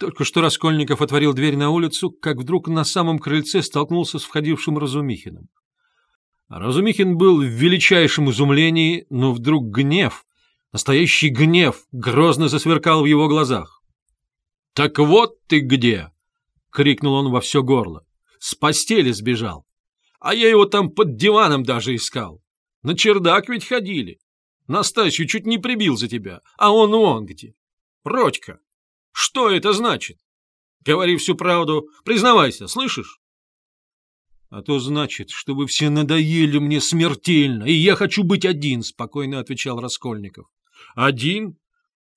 Только что Раскольников отворил дверь на улицу, как вдруг на самом крыльце столкнулся с входившим Разумихиным. Разумихин был в величайшем изумлении, но вдруг гнев, настоящий гнев, грозно засверкал в его глазах. — Так вот ты где! — крикнул он во все горло. — С постели сбежал. А я его там под диваном даже искал. На чердак ведь ходили. Настасью чуть не прибил за тебя, а он вон где. Родька! Что это значит? Говори всю правду, признавайся, слышишь? А то значит, что вы все надоели мне смертельно, и я хочу быть один, спокойно отвечал Раскольников. Один?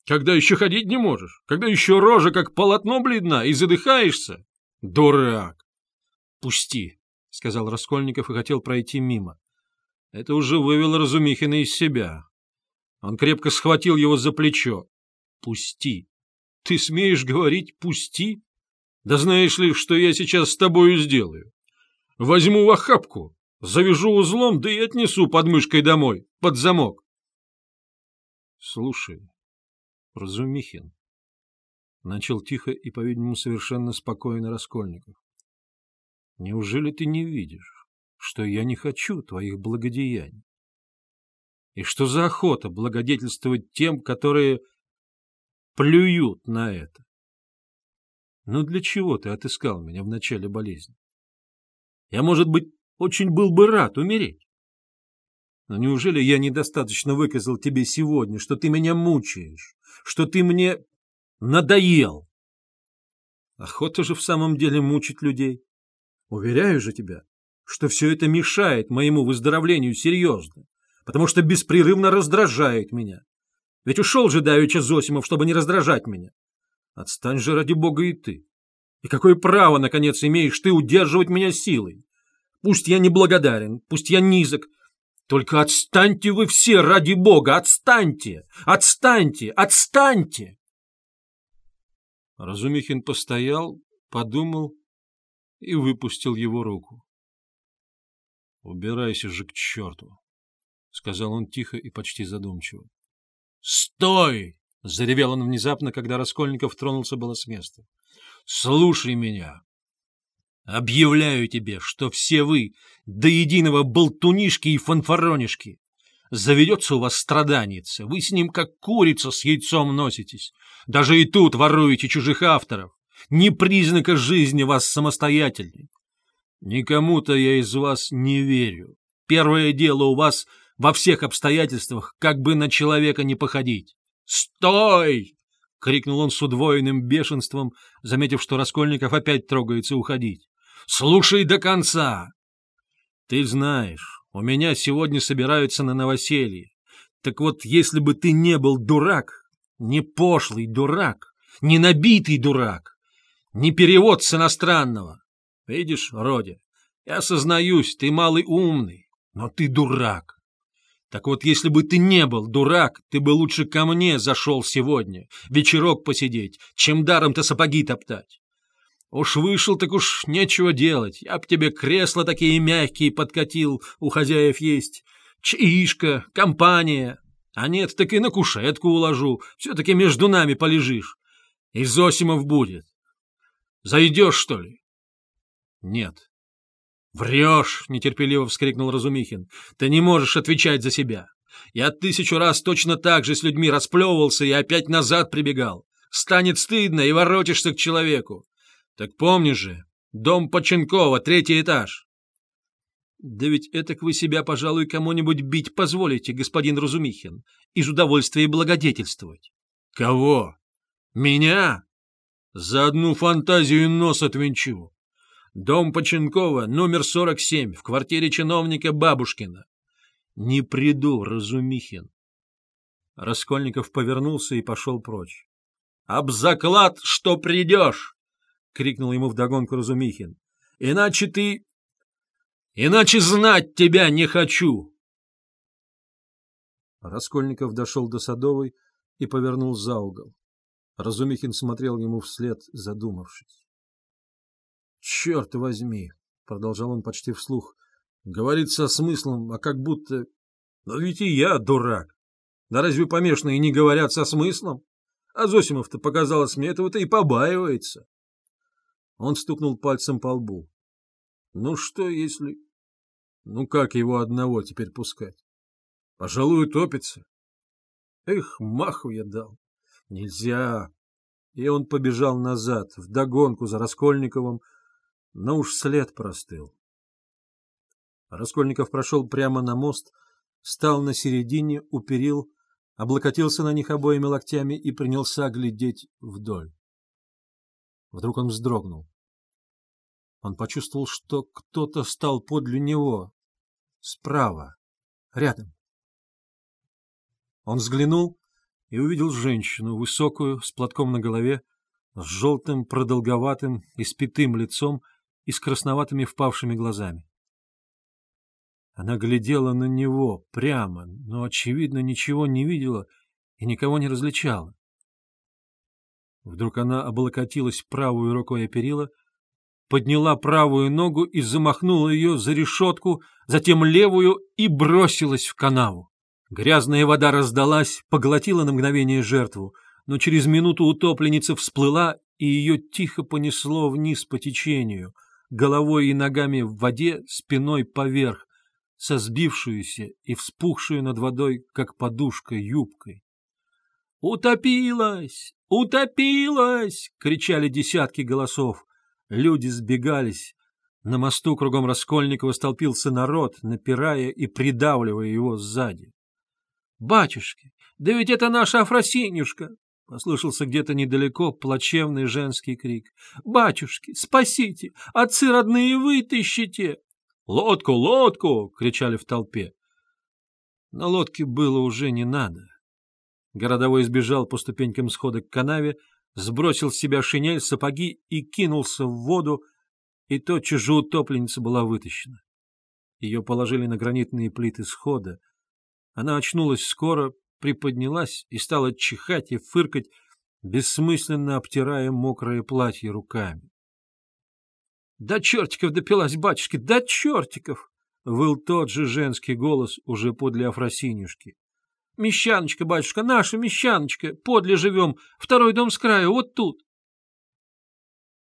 Когда еще ходить не можешь? Когда еще рожа как полотно бледна и задыхаешься? Дурак! Пусти, сказал Раскольников и хотел пройти мимо. Это уже вывело Разумихина из себя. Он крепко схватил его за плечо. Пусти. Ты смеешь говорить «пусти»? Да знаешь ли, что я сейчас с тобою сделаю? Возьму в охапку, завяжу узлом, да и отнесу под мышкой домой, под замок. Слушай, Разумихин, начал тихо и, по-видимому, совершенно спокойно Раскольников. Неужели ты не видишь, что я не хочу твоих благодеяний? И что за охота благодетельствовать тем, которые плюют на это. Ну для чего ты отыскал меня в начале болезни? Я, может быть, очень был бы рад умереть. Но неужели я недостаточно выказал тебе сегодня, что ты меня мучаешь, что ты мне надоел? Охота же в самом деле мучить людей. Уверяю же тебя, что все это мешает моему выздоровлению серьезно, потому что беспрерывно раздражает меня. Ведь ушел же давеча Зосимов, чтобы не раздражать меня. Отстань же ради бога и ты. И какое право, наконец, имеешь ты удерживать меня силой? Пусть я неблагодарен, пусть я низок, только отстаньте вы все ради бога, отстаньте, отстаньте, отстаньте. Разумихин постоял, подумал и выпустил его руку. — Убирайся же к черту, — сказал он тихо и почти задумчиво. «Стой!» — заревел он внезапно, когда Раскольников тронулся было с места. «Слушай меня! Объявляю тебе, что все вы до единого болтунишки и фанфаронишки. Заведется у вас страданица, вы с ним как курица с яйцом носитесь. Даже и тут воруете чужих авторов. Ни признака жизни вас самостоятельной. Никому-то я из вас не верю. Первое дело у вас — во всех обстоятельствах, как бы на человека не походить. «Стой!» — крикнул он с удвоенным бешенством, заметив, что Раскольников опять трогается уходить. «Слушай до конца!» «Ты знаешь, у меня сегодня собираются на новоселье. Так вот, если бы ты не был дурак, не пошлый дурак, не набитый дурак, не перевод с иностранного. Видишь, Родя, я сознаюсь, ты малый умный, но ты дурак. Так вот, если бы ты не был дурак, ты бы лучше ко мне зашел сегодня, вечерок посидеть, чем даром-то сапоги топтать. Уж вышел, так уж нечего делать. Я б тебе кресла такие мягкие подкатил, у хозяев есть. Чаишка, компания. А нет, так и на кушетку уложу. Все-таки между нами полежишь. И Зосимов будет. Зайдешь, что ли? Нет. «Врешь!» — нетерпеливо вскрикнул Разумихин. «Ты не можешь отвечать за себя. Я тысячу раз точно так же с людьми расплевывался и опять назад прибегал. Станет стыдно и воротишься к человеку. Так помни же, дом Поченкова, третий этаж». «Да ведь этак вы себя, пожалуй, кому-нибудь бить позволите, господин Разумихин, из удовольствия благодетельствовать». «Кого? Меня? За одну фантазию нос отвинчу. Дом Поченкова, номер 47, в квартире чиновника Бабушкина. Не приду, Разумихин. Раскольников повернулся и пошел прочь. — Об заклад, что придешь! — крикнул ему вдогонку Разумихин. — Иначе ты... Иначе знать тебя не хочу! Раскольников дошел до Садовой и повернул за угол. Разумихин смотрел ему вслед, задумавшись. «Черт возьми!» — продолжал он почти вслух. «Говорит со смыслом, а как будто... Но ведь и я дурак. Да разве помешанные не говорят со смыслом? А Зосимов-то, показалось мне, этого-то и побаивается. Он стукнул пальцем по лбу. Ну что, если... Ну как его одного теперь пускать? Пожалуй, утопится. Эх, маху я дал. Нельзя. И он побежал назад, вдогонку за Раскольниковым, но уж след простыл. Раскольников прошел прямо на мост, стал на середине, уперил, облокотился на них обоими локтями и принялся глядеть вдоль. Вдруг он вздрогнул. Он почувствовал, что кто-то стал подле него, справа, рядом. Он взглянул и увидел женщину, высокую, с платком на голове, с желтым, продолговатым, испитым лицом и с красноватыми впавшими глазами. Она глядела на него прямо, но, очевидно, ничего не видела и никого не различала. Вдруг она облокотилась правой рукой о перила, подняла правую ногу и замахнула ее за решетку, затем левую и бросилась в канаву. Грязная вода раздалась, поглотила на мгновение жертву, но через минуту утопленница всплыла, и ее тихо понесло вниз по течению, головой и ногами в воде, спиной поверх, со сбившуюся и вспухшую над водой, как подушка, юбкой. «Утопилась! Утопилась!» — кричали десятки голосов. Люди сбегались. На мосту кругом Раскольникова столпился народ, напирая и придавливая его сзади. «Батюшки, да ведь это наша Афросинюшка!» — послышался где-то недалеко плачевный женский крик. «Батюшки, спасите! Отцы родные, вытащите!» «Лодку, лодку!» — кричали в толпе. Но лодки было уже не надо. Городовой сбежал по ступенькам схода к канаве, сбросил с себя шинель, сапоги и кинулся в воду, и тотчас же утопленница была вытащена. Ее положили на гранитные плиты схода. Она очнулась скоро, приподнялась и стала чихать и фыркать, бессмысленно обтирая мокрое платье руками. «До чертиков допилась, батюшки, до чертиков!» — выл тот же женский голос уже подле Афросинюшки. «Мещаночка, батюшка, наша мещаночка, подле живем, второй дом с краю, вот тут!»